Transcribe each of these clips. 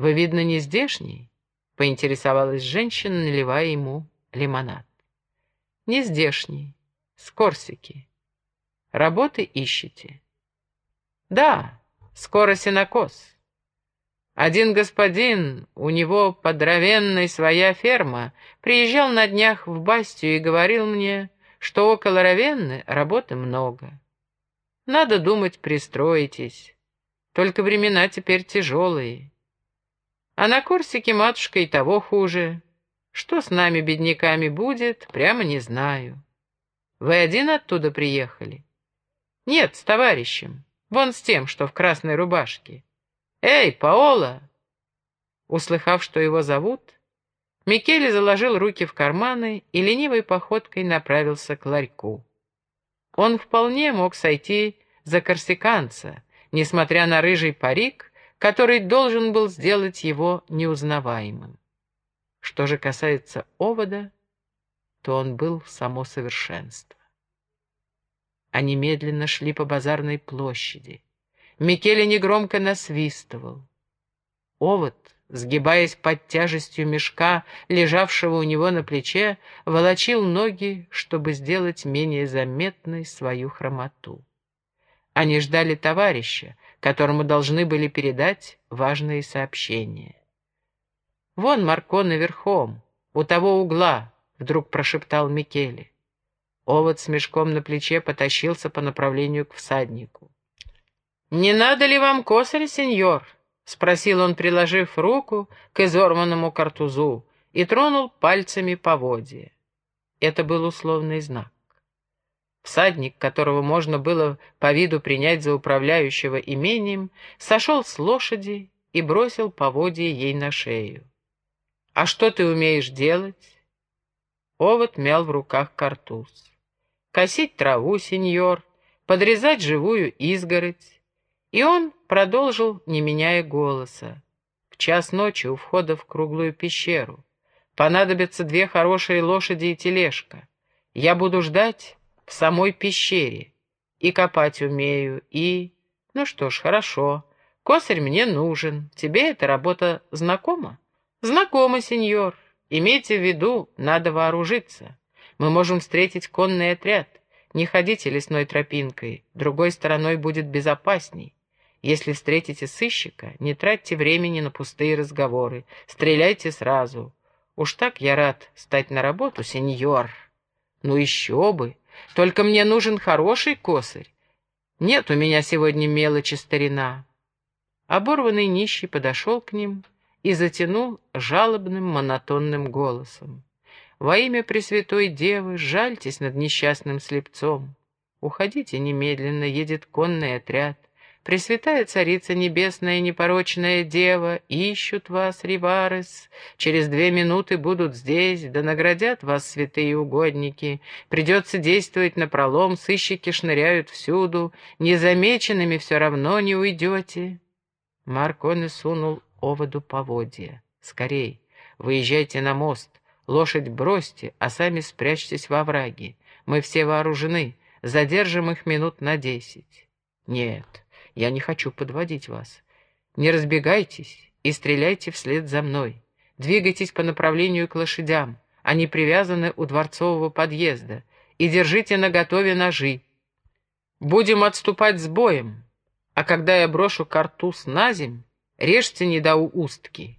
«Вы, видно, не здешний?» — поинтересовалась женщина, наливая ему лимонад. «Не здешний, с Корсики. Работы ищете?» «Да, скоро сенокос. Один господин, у него под Равенной своя ферма, приезжал на днях в Бастию и говорил мне, что около Равенны работы много. Надо думать, пристроитесь. Только времена теперь тяжелые. А на Корсике матушка и того хуже. Что с нами, бедняками, будет, прямо не знаю. Вы один оттуда приехали? Нет, с товарищем. Вон с тем, что в красной рубашке. «Эй, Паола!» Услыхав, что его зовут, Микеле заложил руки в карманы и ленивой походкой направился к ларьку. Он вполне мог сойти за корсиканца, несмотря на рыжий парик, который должен был сделать его неузнаваемым. Что же касается овода, то он был само совершенство. Они медленно шли по базарной площади. Микеле негромко насвистывал. Овод, сгибаясь под тяжестью мешка, лежавшего у него на плече, волочил ноги, чтобы сделать менее заметной свою хромоту. Они ждали товарища, которому должны были передать важные сообщения. «Вон Марко наверхом, у того угла», — вдруг прошептал Микеле. Овод с мешком на плече потащился по направлению к всаднику. «Не надо ли вам косарь, сеньор?» — спросил он, приложив руку к изорванному картузу и тронул пальцами поводья. Это был условный знак. Всадник, которого можно было по виду принять за управляющего имением, сошел с лошади и бросил поводья ей на шею. «А что ты умеешь делать?» Овод мял в руках картуз. «Косить траву, сеньор, подрезать живую изгородь, и он продолжил, не меняя голоса. В час ночи у входа в круглую пещеру. Понадобятся две хорошие лошади и тележка. Я буду ждать в самой пещере. И копать умею, и... Ну что ж, хорошо. Косарь мне нужен. Тебе эта работа знакома? Знакома, сеньор. Имейте в виду, надо вооружиться. Мы можем встретить конный отряд. Не ходите лесной тропинкой, другой стороной будет безопасней. Если встретите сыщика, не тратьте времени на пустые разговоры. Стреляйте сразу. Уж так я рад стать на работу, сеньор. Ну еще бы. Только мне нужен хороший косарь. Нет у меня сегодня мелочи старина. Оборванный нищий подошел к ним и затянул жалобным монотонным голосом. «Во имя Пресвятой Девы жальтесь над несчастным слепцом. Уходите немедленно, едет конный отряд. Пресвятая Царица Небесная Непорочная Дева, ищут вас, Риварес. Через две минуты будут здесь, да наградят вас святые угодники. Придется действовать напролом, сыщики шныряют всюду. Незамеченными все равно не уйдете. Марконе сунул оводу поводья. Скорей, выезжайте на мост. Лошадь бросьте, а сами спрячьтесь во враге. Мы все вооружены, задержим их минут на десять. Нет, я не хочу подводить вас. Не разбегайтесь и стреляйте вслед за мной. Двигайтесь по направлению к лошадям. Они привязаны у дворцового подъезда. И держите наготове ножи. Будем отступать с боем. А когда я брошу картуз на земь, режьте недоустки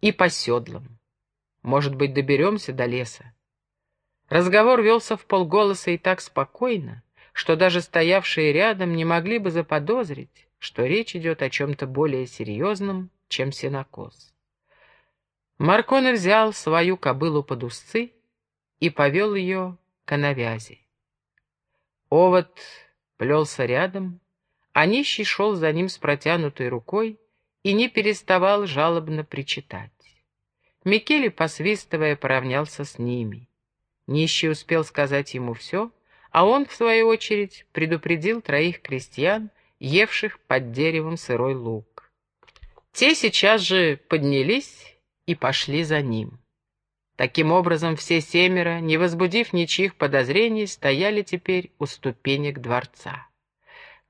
и по седлам. Может быть, доберемся до леса. Разговор велся в полголоса и так спокойно, что даже стоявшие рядом не могли бы заподозрить, что речь идет о чем-то более серьезном, чем сенокос. Марконе взял свою кобылу под узцы и повел ее к навязи. Овод плелся рядом, а нищий шел за ним с протянутой рукой и не переставал жалобно причитать. Микеле, посвистывая, поравнялся с ними. Нищий успел сказать ему все, а он, в свою очередь, предупредил троих крестьян, евших под деревом сырой лук. Те сейчас же поднялись и пошли за ним. Таким образом, все семеро, не возбудив ничьих подозрений, стояли теперь у ступенек дворца.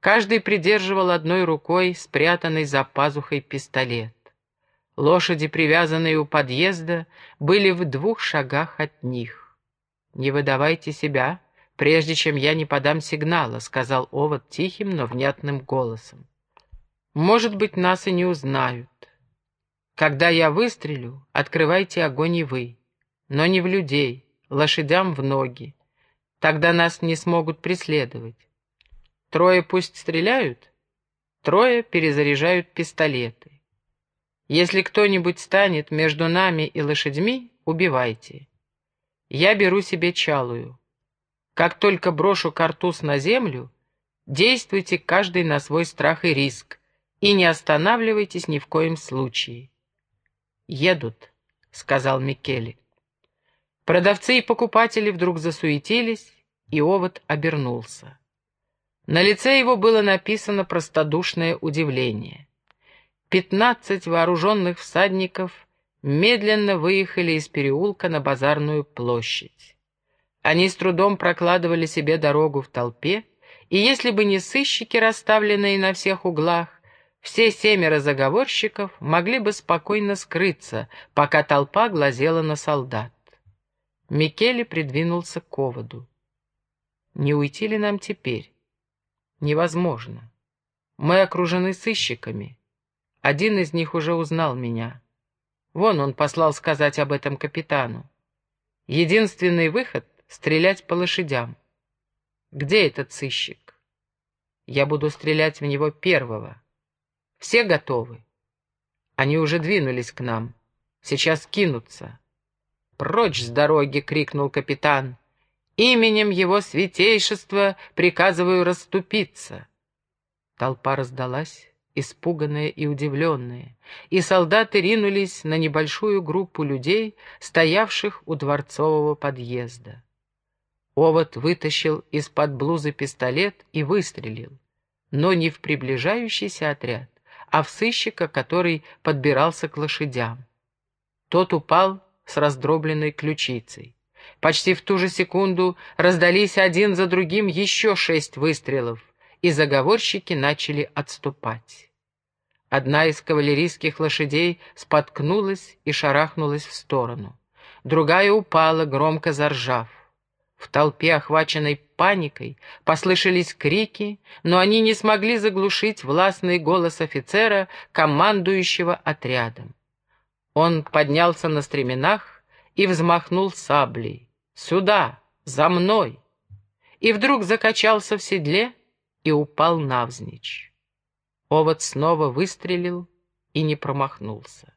Каждый придерживал одной рукой спрятанный за пазухой пистолет. Лошади, привязанные у подъезда, были в двух шагах от них. «Не выдавайте себя, прежде чем я не подам сигнала», — сказал Овод тихим, но внятным голосом. «Может быть, нас и не узнают. Когда я выстрелю, открывайте огонь и вы, но не в людей, лошадям в ноги. Тогда нас не смогут преследовать. Трое пусть стреляют, трое перезаряжают пистолеты. Если кто-нибудь станет между нами и лошадьми, убивайте. Я беру себе чалую. Как только брошу картуз на землю, действуйте каждый на свой страх и риск, и не останавливайтесь ни в коем случае. «Едут», — сказал Микеле. Продавцы и покупатели вдруг засуетились, и овод обернулся. На лице его было написано простодушное удивление. Пятнадцать вооруженных всадников медленно выехали из переулка на базарную площадь. Они с трудом прокладывали себе дорогу в толпе, и если бы не сыщики, расставленные на всех углах, все семеро заговорщиков могли бы спокойно скрыться, пока толпа глазела на солдат. Микеле придвинулся к оводу. «Не уйти ли нам теперь?» «Невозможно. Мы окружены сыщиками. Один из них уже узнал меня. Вон он послал сказать об этом капитану. Единственный выход — стрелять по лошадям. Где этот сыщик? Я буду стрелять в него первого. Все готовы? Они уже двинулись к нам. Сейчас кинутся. «Прочь с дороги!» — крикнул капитан. «Именем его святейшества приказываю расступиться!» Толпа раздалась, испуганная и удивленная, и солдаты ринулись на небольшую группу людей, стоявших у дворцового подъезда. Овод вытащил из-под блузы пистолет и выстрелил, но не в приближающийся отряд, а в сыщика, который подбирался к лошадям. Тот упал с раздробленной ключицей. Почти в ту же секунду раздались один за другим еще шесть выстрелов, и заговорщики начали отступать. Одна из кавалерийских лошадей споткнулась и шарахнулась в сторону. Другая упала, громко заржав. В толпе, охваченной паникой, послышались крики, но они не смогли заглушить властный голос офицера, командующего отрядом. Он поднялся на стременах и взмахнул саблей. «Сюда! За мной!» И вдруг закачался в седле и упал навзничь. Овод снова выстрелил и не промахнулся.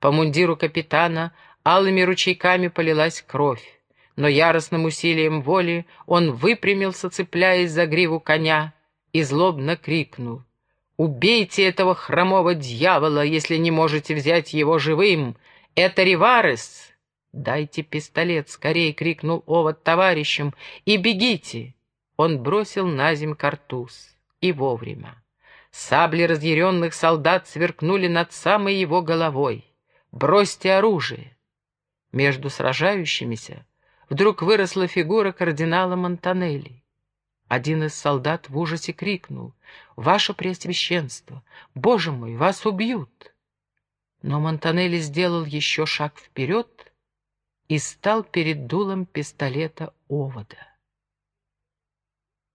По мундиру капитана алыми ручейками полилась кровь, но яростным усилием воли он выпрямился, цепляясь за гриву коня, и злобно крикнул — Убейте этого хромого дьявола, если не можете взять его живым. Это Риварес!» «Дайте пистолет!» — скорее крикнул Овод товарищам. «И бегите!» Он бросил на земь картуз. И вовремя. Сабли разъяренных солдат сверкнули над самой его головой. «Бросьте оружие!» Между сражающимися вдруг выросла фигура кардинала Монтанелли. Один из солдат в ужасе крикнул «Ваше Преосвященство! Боже мой, вас убьют!» Но Монтанелли сделал еще шаг вперед и стал перед дулом пистолета овода.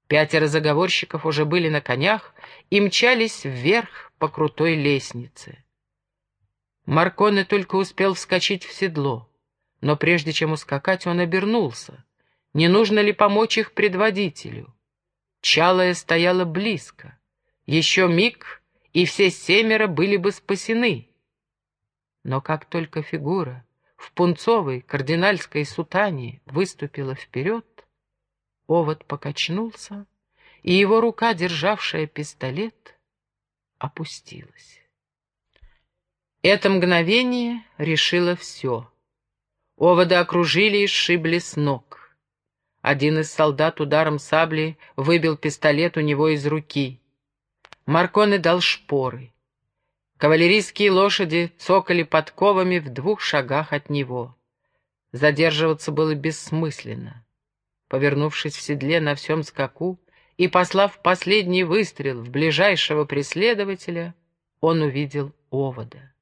Пятеро заговорщиков уже были на конях и мчались вверх по крутой лестнице. Марконе только успел вскочить в седло, но прежде чем ускакать, он обернулся. Не нужно ли помочь их предводителю? Чалая стояла близко. Еще миг, и все семеро были бы спасены. Но как только фигура в пунцовой кардинальской сутане выступила вперед, овод покачнулся, и его рука, державшая пистолет, опустилась. Это мгновение решило все. Овода окружили и сшибли с ног. Один из солдат ударом сабли выбил пистолет у него из руки. Марконе дал шпоры. Кавалерийские лошади цокали подковами в двух шагах от него. Задерживаться было бессмысленно. Повернувшись в седле на всем скаку и послав последний выстрел в ближайшего преследователя, он увидел овода.